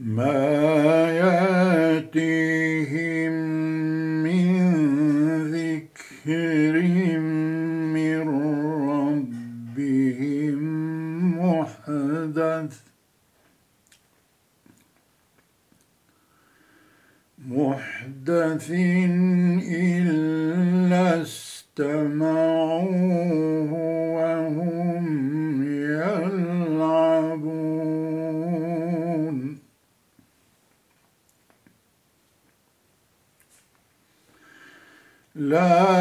ما ياتيهم من ذكر من ربهم محدث محدث إلا استمعوه وهم يلعبون لاهية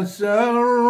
وأسروا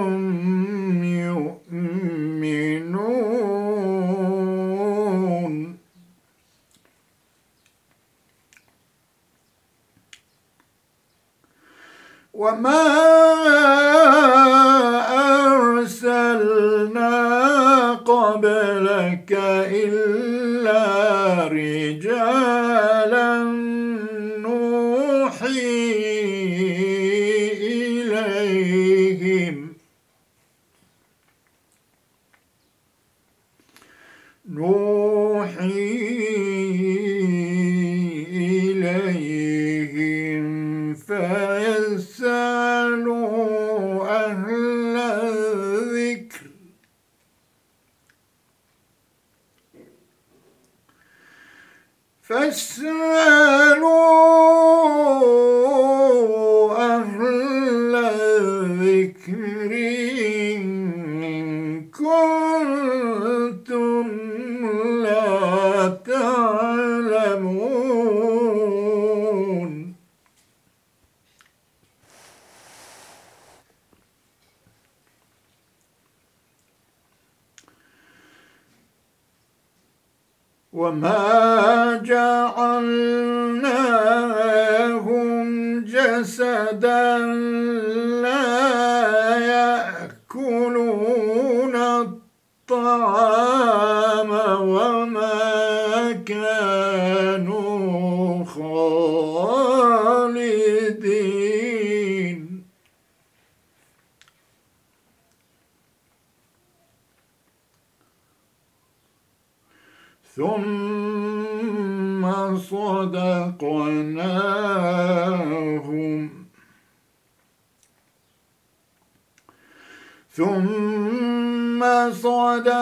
Yes, sir. ثم صدقناهم. ثم صدقناهم.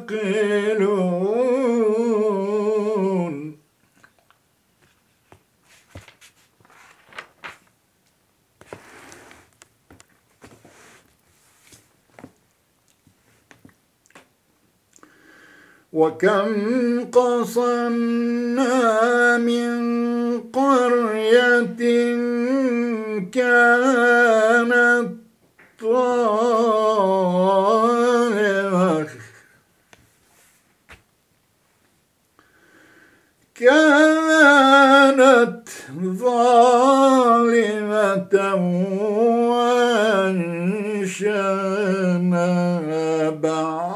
وكم قصمنا من قرية كانت ظالمة كانت ظالمة وأنشأنا بعدها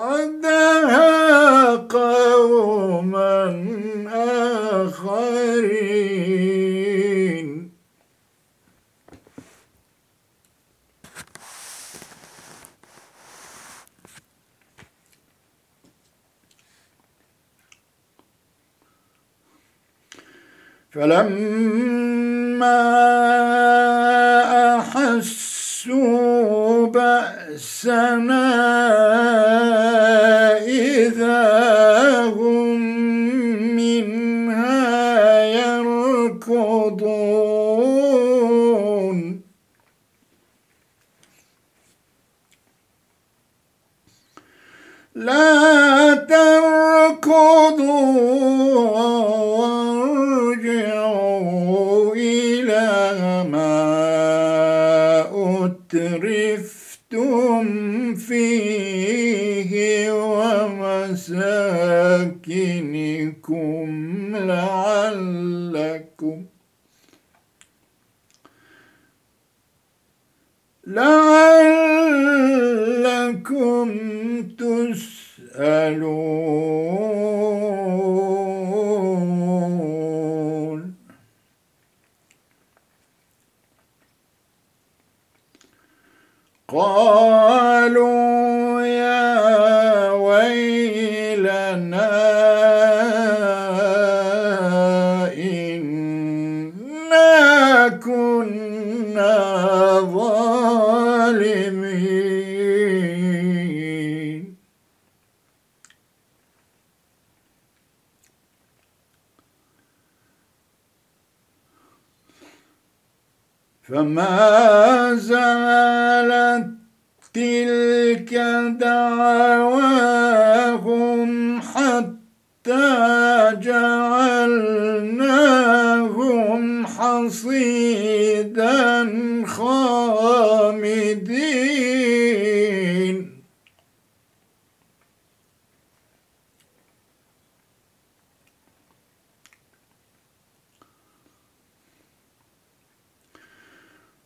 فلما أحسوا بأسنا فيه ومساكنكم لعلكم لعلكم تسألون. قالوا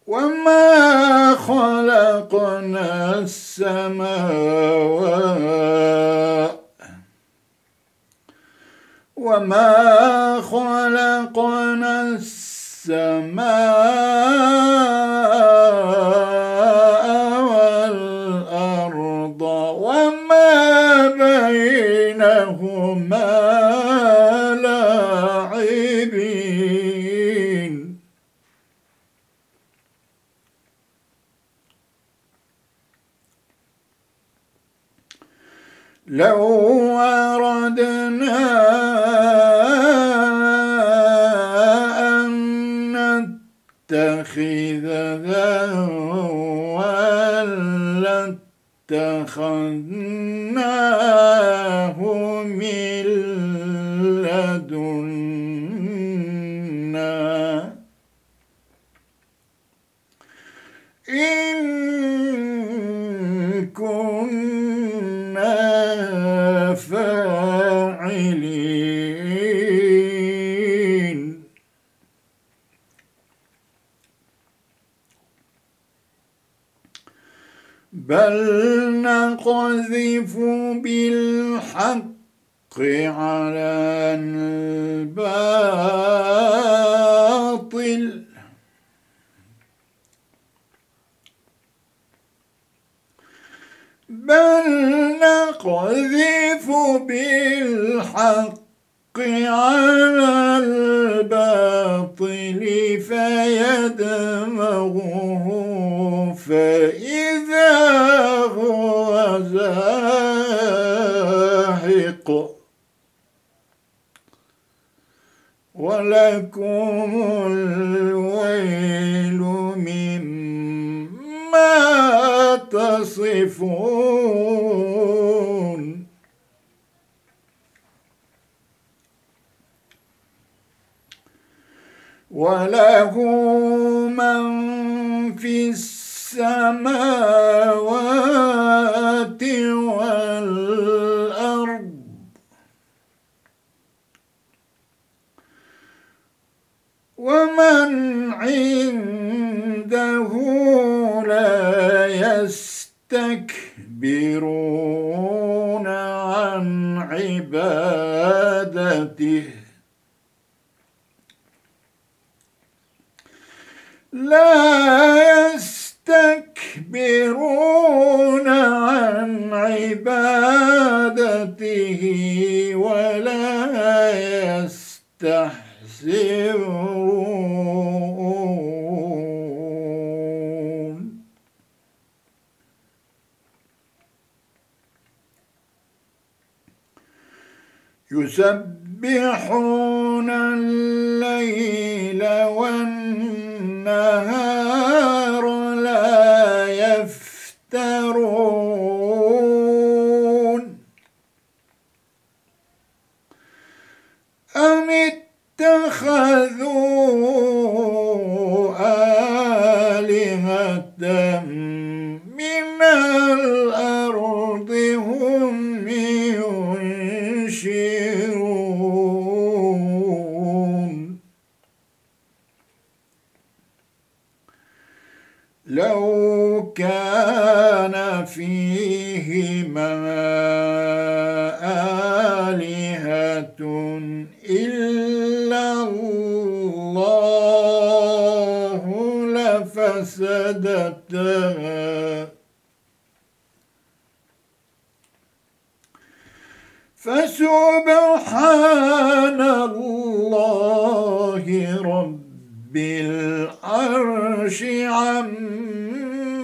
وما خلقنا السماوات وما لاتخذناه من لدنا. إن كنا بل وله من في السماوات والأرض. ومن عنده يستكبرون عن عبادته. لا يستكبرون عن عبادته ولا يستحسرون يسبحون الليل والنهار لفسدتا فسبحان الله رب العرش عما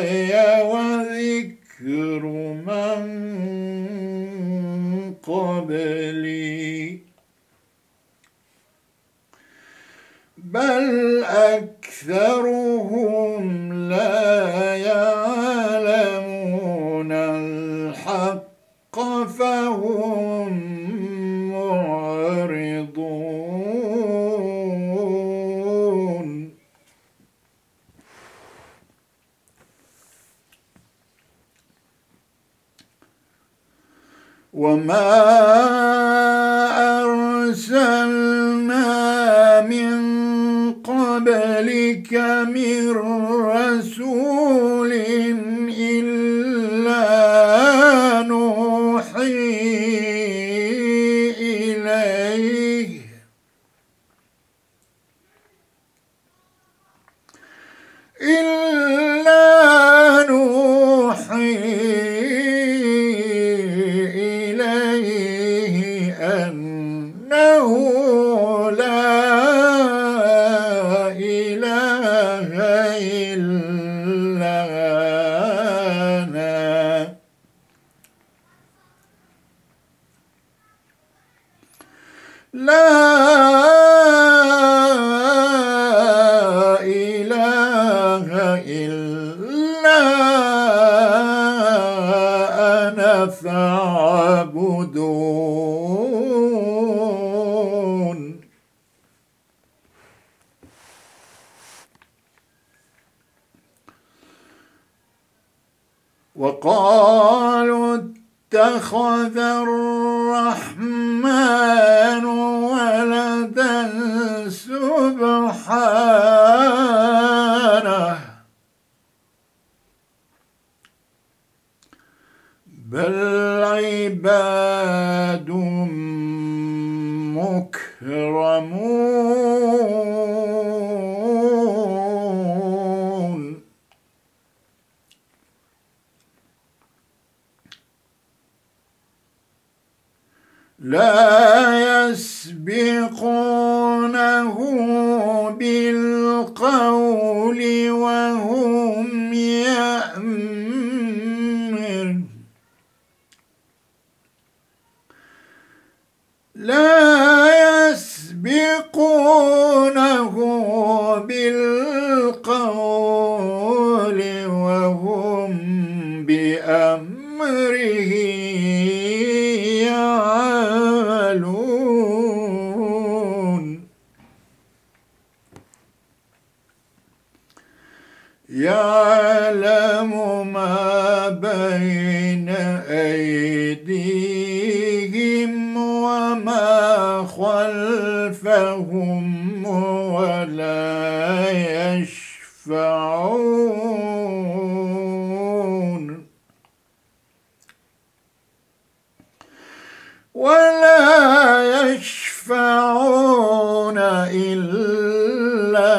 معي وذكر من قبلي. بل أكثرهم لا يعلمون الحق فهم معرضون وما قبلك من رسول إليه أنه لا ولا يشفعون إلا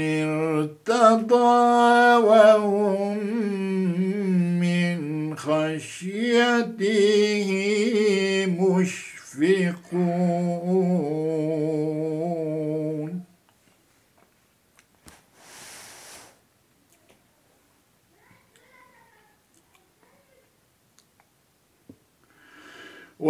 ارتضى وهم من خشيته.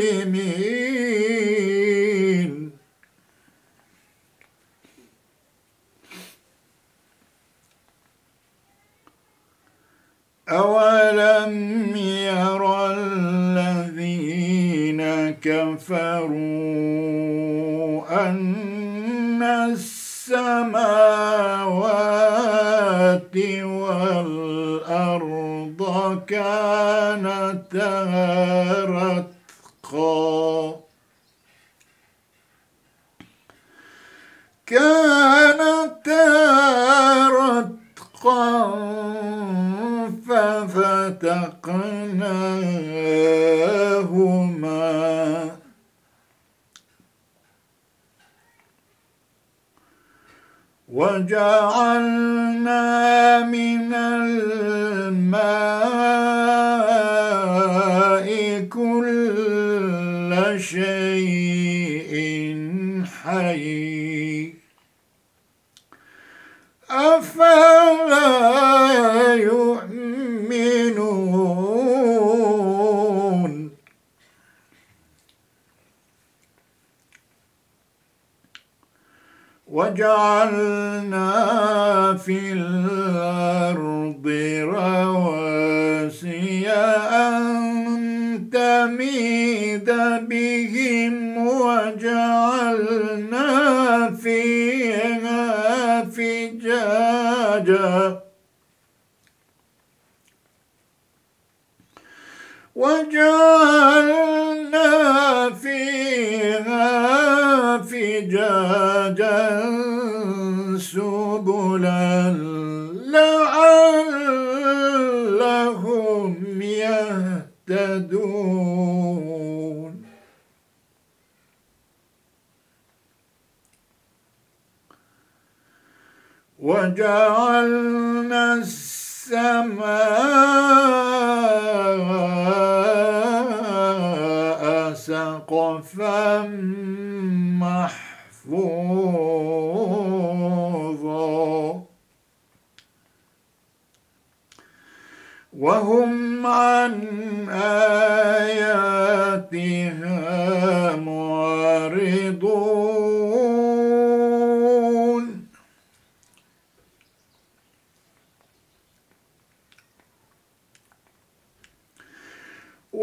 Jerusalem أفلا يؤمنون؟ وجعلنا في الأرض رواسي أن تميد بهم وجعلنا فيها فجاجا. وجعلنا فيها فجاجا سبلا لعلهم يهتدون. وجعلنا السماء سقفا محفوظا. وهم عن آياتها معرضون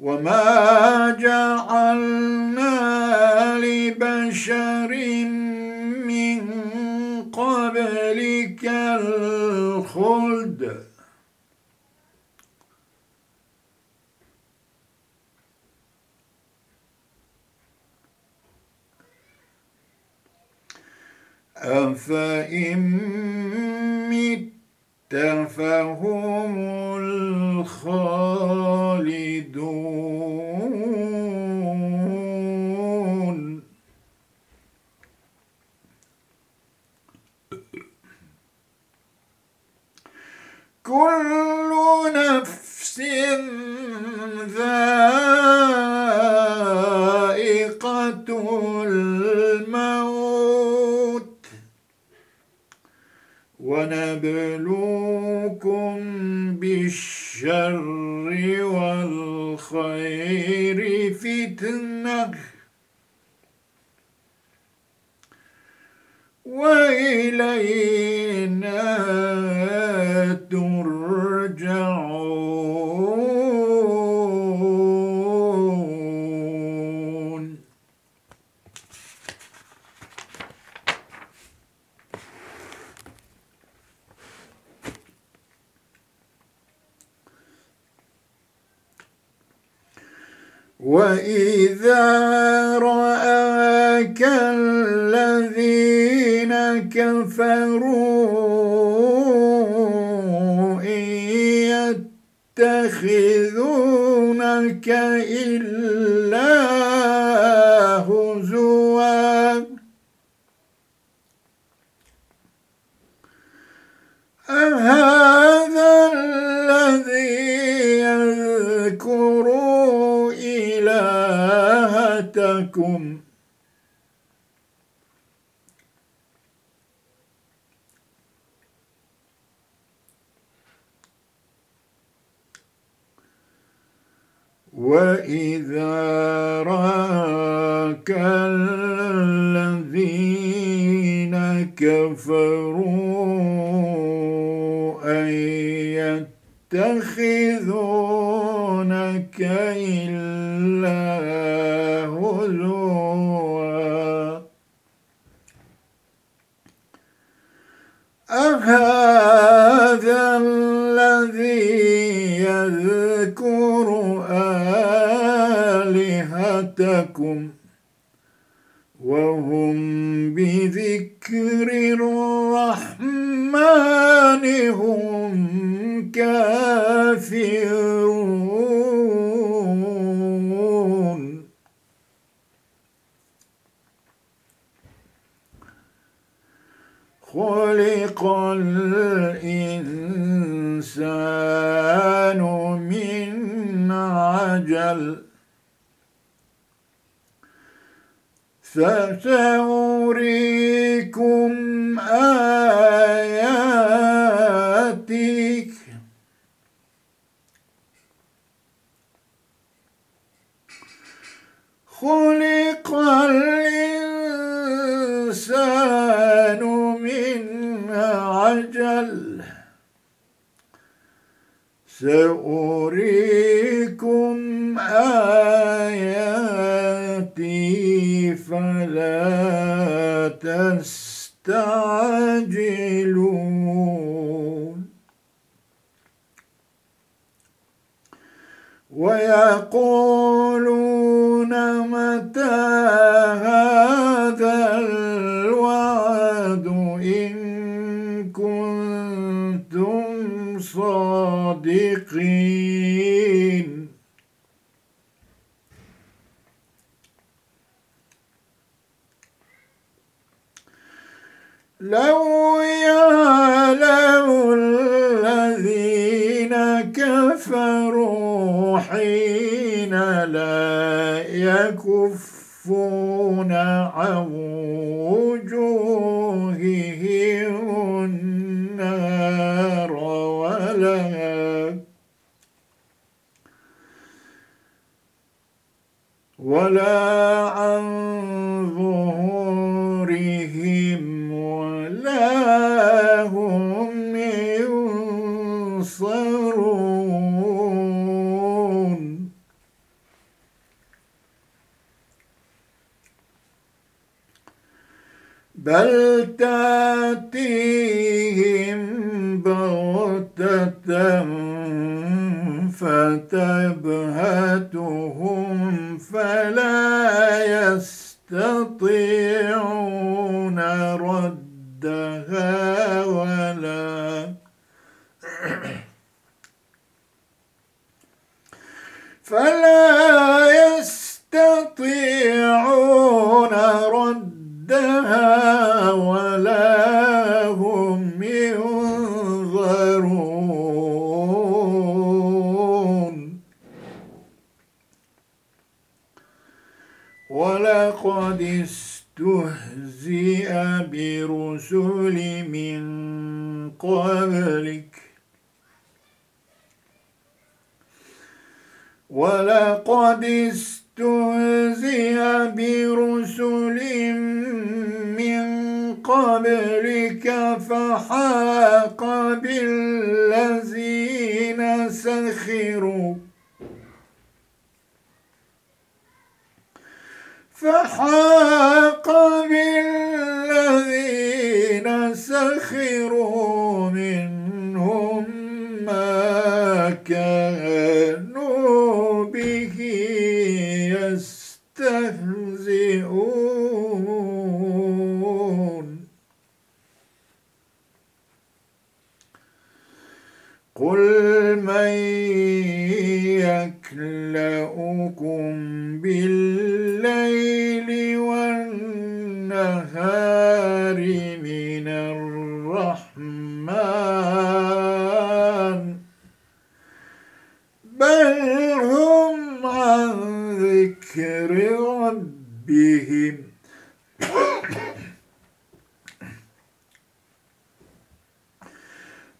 وما جعلنا لبشر من قبلك الخلد أفإن مت فهم الخالدون كل نفس ذائقة الموت. ونبلوكم بالشر والخير فتنة. وإلينا ترجعون. وإذا رآك الذين كفروا إن يتخذونك إلا هزوا أهذا الذي يذكر إلهتكم وإذا راك الذين كفروا آلهتكم وهم بذكر الرحمن هم كافرون. خلق الإنسان من عجل فسأريكم آياتك. خلق الإنسان من عجل. سأريكم آياتي فلا تستعجلون. ويقولون متى هذا الوعد إن كنتم صادقين؟ لو يعلم الذين كفروا حين لا يكفون عن وجوههم النار ولا ولا عن ظهورهم ولا هم ينصرون بل تاتيهم بغتة فتبهتهم فلا يستطيعون ردها ولا فلا قبلك ولقد استهزئ برسل من قبلك فحاق بالذين سخروا. فحاق بالذين سخروا منهم ما كانوا به يستهزئون. قل من يكلؤكم بالليل والنهار من الرحمن ذكر ربهم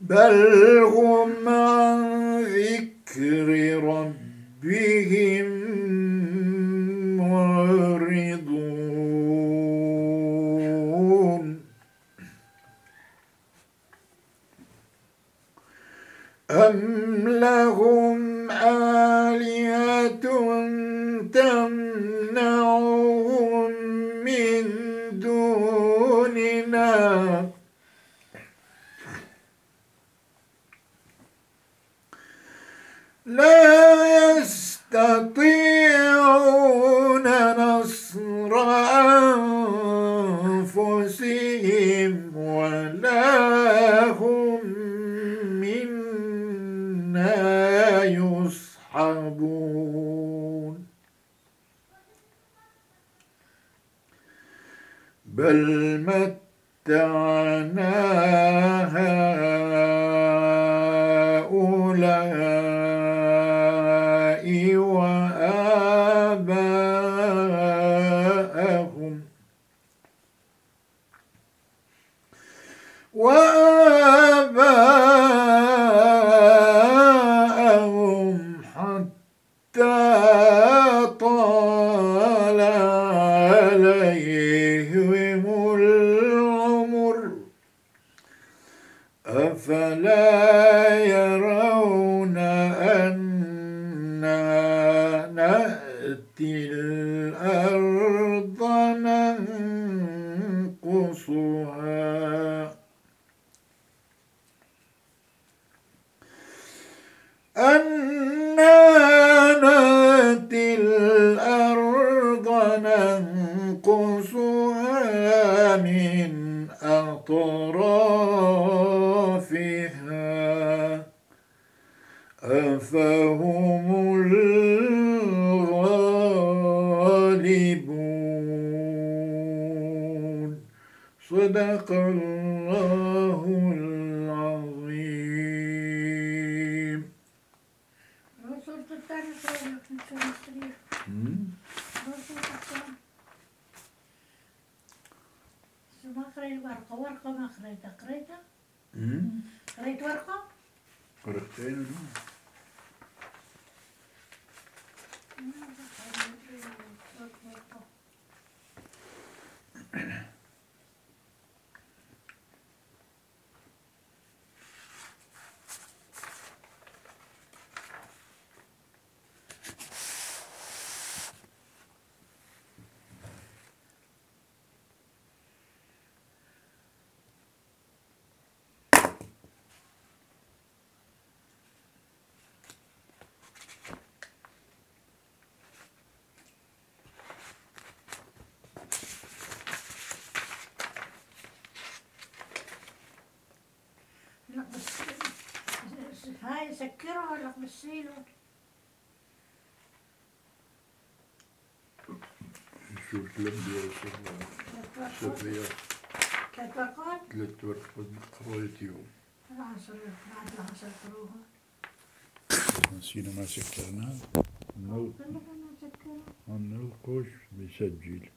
بل هم عن ذكر ربهم معرضون. أم لهم آلهة تمنعهم من دوننا. لا يستطيعون أفلا يرون بس هاي سكرها ولا بشيله شوف الأنبياء صفية ثلاث ورقات ثلاث ورقات قريتيهم العصر بعد العصر قروها نسينا ما سكرنا كلها أنا سكرها النقوش بيسجل.